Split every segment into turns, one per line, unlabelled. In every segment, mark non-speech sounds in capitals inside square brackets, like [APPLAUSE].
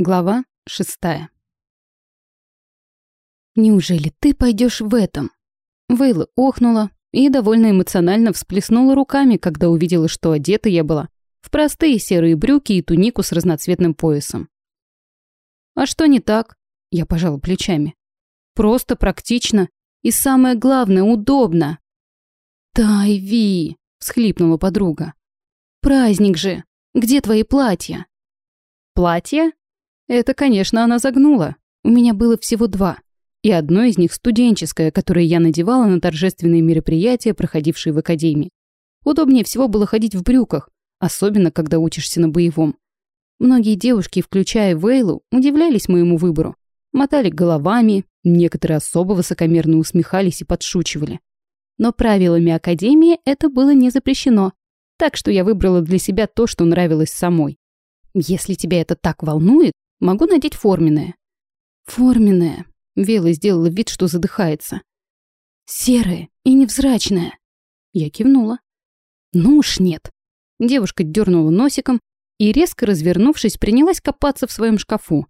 Глава шестая. «Неужели ты пойдешь в этом?» Вейла охнула и довольно эмоционально всплеснула руками, когда увидела, что одета я была в простые серые брюки и тунику с разноцветным поясом. «А что не так?» Я пожала плечами. «Просто практично и самое главное, удобно». «Тайви!» — всхлипнула подруга. «Праздник же! Где твои платья?» «Платья?» Это, конечно, она загнула. У меня было всего два. И одно из них студенческое, которое я надевала на торжественные мероприятия, проходившие в академии. Удобнее всего было ходить в брюках, особенно когда учишься на боевом. Многие девушки, включая Вейлу, удивлялись моему выбору. Мотали головами, некоторые особо высокомерно усмехались и подшучивали. Но правилами Академии это было не запрещено, так что я выбрала для себя то, что нравилось самой. Если тебя это так волнует, Могу надеть форменное». «Форменное», — Вела сделала вид, что задыхается. «Серое и невзрачное». Я кивнула. «Ну уж нет». Девушка дернула носиком и, резко развернувшись, принялась копаться в своем шкафу.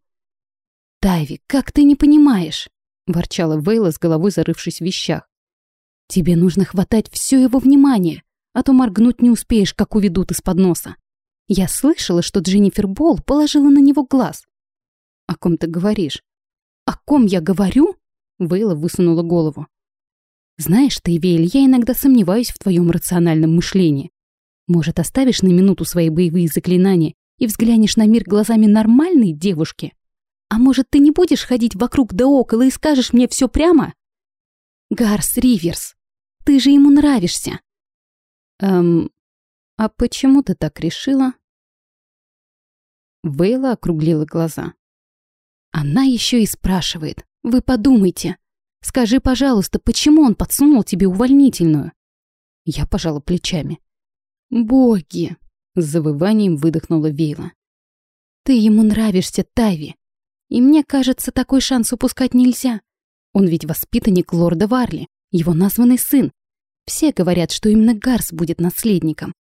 «Тайви, как ты не понимаешь?» — ворчала Вейла с головой зарывшись в вещах. «Тебе нужно хватать все его внимание, а то моргнуть не успеешь, как уведут из-под носа. Я слышала, что Дженнифер Болл положила на него глаз. «О ком ты говоришь?» «О ком я говорю?» Вейла высунула голову. «Знаешь ты, Вейль, я иногда сомневаюсь в твоем рациональном мышлении. Может, оставишь на минуту свои боевые заклинания и взглянешь на мир глазами нормальной девушки? А может, ты не будешь ходить вокруг да около и скажешь мне все прямо? Гарс Риверс, ты же ему нравишься. Эм, а почему ты так решила? Вейла округлила глаза. Она еще и спрашивает. Вы подумайте. Скажи, пожалуйста, почему он подсунул тебе увольнительную? Я пожала плечами. Боги! С завыванием выдохнула Вейла. Ты ему нравишься, Тави. И мне кажется, такой шанс упускать нельзя. Он ведь воспитанник лорда Варли, его названный сын. Все говорят, что именно Гарс будет наследником.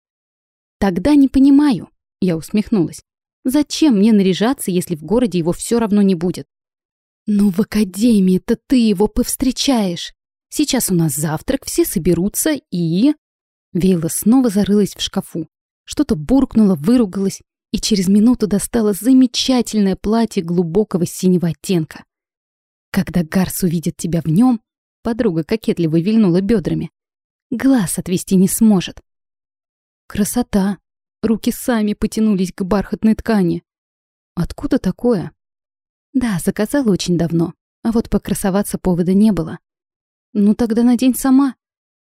Тогда не понимаю, я усмехнулась. Зачем мне наряжаться, если в городе его все равно не будет? Ну, в академии-то ты его повстречаешь. Сейчас у нас завтрак, все соберутся и... Вейла снова зарылась в шкафу. Что-то буркнула, выругалась и через минуту достала замечательное платье глубокого синего оттенка. Когда Гарс увидит тебя в нем, подруга кокетливо вильнула бедрами. Глаз отвести не сможет. Красота, Руки сами потянулись к бархатной ткани. Откуда такое? Да, заказала очень давно, а вот покрасоваться повода не было. Ну тогда надень сама.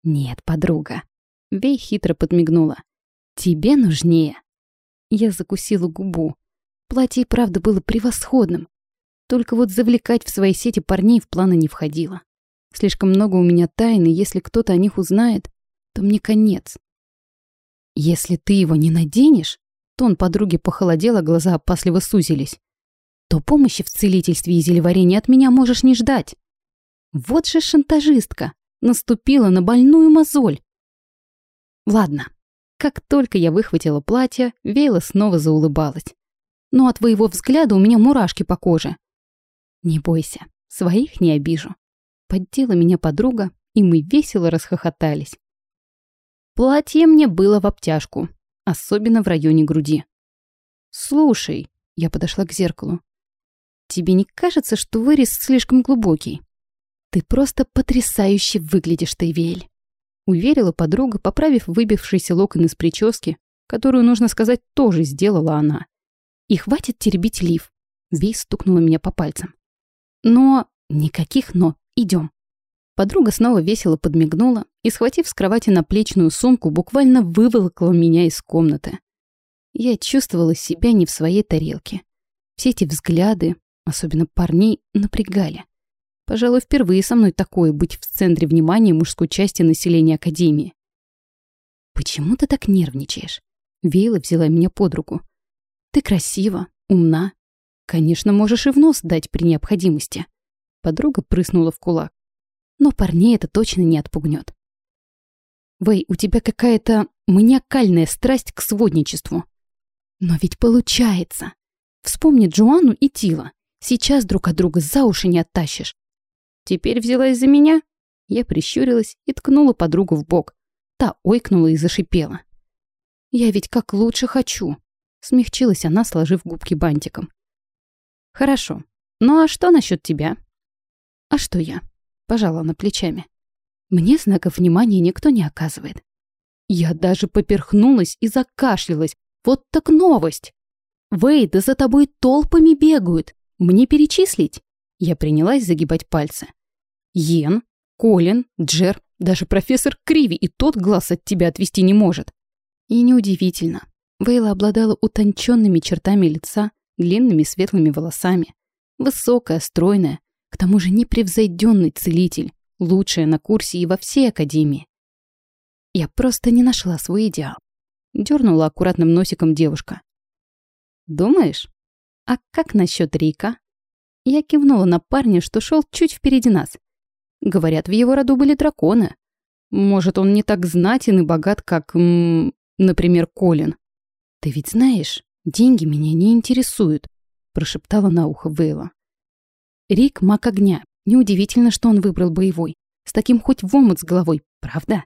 Нет, подруга. Вей хитро подмигнула. Тебе нужнее. Я закусила губу. Платье правда было превосходным. Только вот завлекать в свои сети парней в планы не входило. Слишком много у меня тайны, если кто-то о них узнает, то мне конец. Если ты его не наденешь, тон подруги похолодел, а глаза опасливо сузились, то помощи в целительстве и зелеварении от меня можешь не ждать. Вот же шантажистка, наступила на больную мозоль. Ладно, как только я выхватила платье, Вейла снова заулыбалась. Но от твоего взгляда у меня мурашки по коже. Не бойся, своих не обижу. Поддела меня подруга, и мы весело расхохотались. Платье мне было в обтяжку, особенно в районе груди. «Слушай», — я подошла к зеркалу, «тебе не кажется, что вырез слишком глубокий? Ты просто потрясающе выглядишь, Тайвель», — уверила подруга, поправив выбившийся локон из прически, которую, нужно сказать, тоже сделала она. «И хватит теребить лиф», — Вей стукнула меня по пальцам. «Но... никаких «но». Идем. Подруга снова весело подмигнула и, схватив с кровати наплечную сумку, буквально выволокла меня из комнаты. Я чувствовала себя не в своей тарелке. Все эти взгляды, особенно парней, напрягали. Пожалуй, впервые со мной такое быть в центре внимания мужской части населения Академии. «Почему ты так нервничаешь?» Вейла взяла меня под руку. «Ты красива, умна. Конечно, можешь и в нос дать при необходимости». Подруга прыснула в кулак но парней это точно не отпугнет. Вэй, у тебя какая-то маниакальная страсть к сводничеству. Но ведь получается. Вспомни Джоанну и Тила. Сейчас друг от друга за уши не оттащишь. Теперь взялась за меня? Я прищурилась и ткнула подругу в бок. Та ойкнула и зашипела. «Я ведь как лучше хочу», — смягчилась она, сложив губки бантиком. «Хорошо. Ну а что насчет тебя?» «А что я?» — пожала она плечами. «Мне знаков внимания никто не оказывает. Я даже поперхнулась и закашлялась. Вот так новость! Вейд, да за тобой толпами бегают. Мне перечислить?» Я принялась загибать пальцы. «Йен, Колин, Джер, даже профессор Криви и тот глаз от тебя отвести не может. И неудивительно. Вейла обладала утонченными чертами лица, длинными светлыми волосами. Высокая, стройная, тому же непревзойденный целитель, лучшая на курсе и во всей академии. Я просто не нашла свой идеал. Дернула аккуратным носиком девушка. «Думаешь? А как насчет Рика?» Я кивнула на парня, что шел чуть впереди нас. Говорят, в его роду были драконы. Может, он не так знатен и богат, как, м например, Колин. «Ты ведь знаешь, деньги меня не интересуют», — прошептала на ухо Вейла. Рик — маг огня. Неудивительно, что он выбрал боевой. С таким хоть в омут с головой, правда?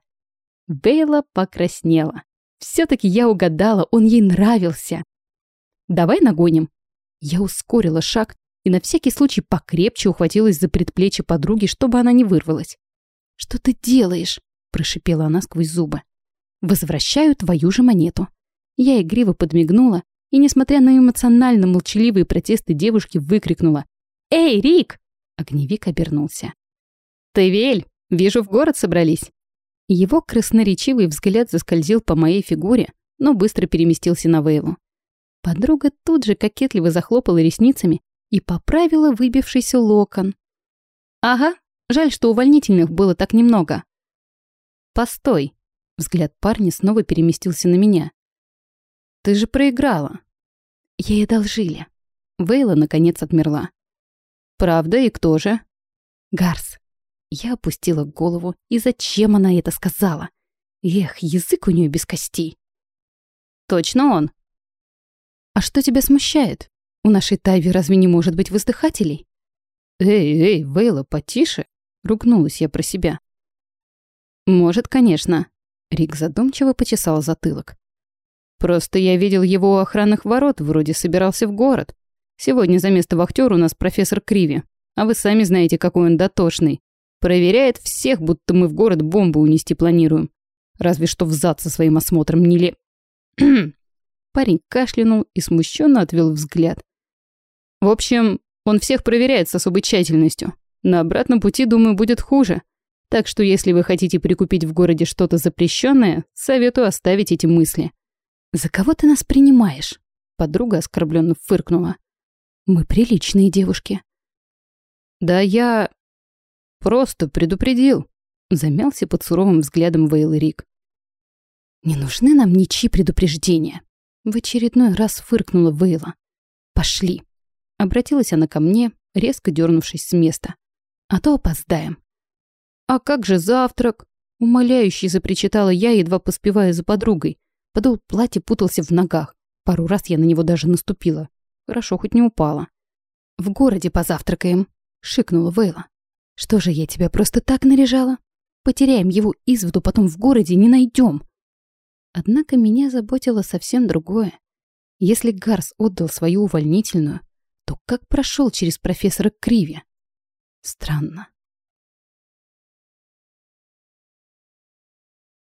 Вейла покраснела. все таки я угадала, он ей нравился. «Давай нагоним». Я ускорила шаг и на всякий случай покрепче ухватилась за предплечье подруги, чтобы она не вырвалась. «Что ты делаешь?» – прошипела она сквозь зубы. «Возвращаю твою же монету». Я игриво подмигнула и, несмотря на эмоционально молчаливые протесты девушки, выкрикнула «Эй, Рик!» Огневик обернулся. «Ты, Вель, вижу, в город собрались». Его красноречивый взгляд заскользил по моей фигуре, но быстро переместился на Вейлу. Подруга тут же кокетливо захлопала ресницами и поправила выбившийся локон. «Ага, жаль, что увольнительных было так немного». «Постой!» — взгляд парня снова переместился на меня. «Ты же проиграла». «Ей одолжили». Вейла, наконец, отмерла. «Правда, и кто же?» «Гарс». Я опустила голову, и зачем она это сказала? Эх, язык у нее без костей. «Точно он?» «А что тебя смущает?» У нашей Тайви разве не может быть воздыхателей? «Эй, эй, Вейла, потише!» — ругнулась я про себя. «Может, конечно». Рик задумчиво почесал затылок. «Просто я видел его у охранных ворот, вроде собирался в город. Сегодня за место вахтера у нас профессор Криви, а вы сами знаете, какой он дотошный. Проверяет всех, будто мы в город бомбу унести планируем. Разве что в зад со своим осмотром не ле...» [CLEARS THROAT] Парень кашлянул и смущенно отвел взгляд. В общем, он всех проверяет с особой тщательностью. На обратном пути, думаю, будет хуже. Так что если вы хотите прикупить в городе что-то запрещенное, советую оставить эти мысли. «За кого ты нас принимаешь?» Подруга оскорбленно фыркнула. «Мы приличные девушки». «Да я... просто предупредил», замялся под суровым взглядом Вейл Рик. «Не нужны нам ничьи предупреждения», в очередной раз фыркнула Вейла. «Пошли». Обратилась она ко мне, резко дернувшись с места. «А то опоздаем». «А как же завтрак?» Умоляюще запричитала я, едва поспевая за подругой. Подол платья путался в ногах. Пару раз я на него даже наступила. Хорошо, хоть не упала. «В городе позавтракаем», — шикнула Вейла. «Что же я тебя просто так наряжала? Потеряем его из виду, потом в городе не найдем». Однако меня заботило совсем другое. Если Гарс отдал свою увольнительную, то как прошел через профессора Криви? Странно.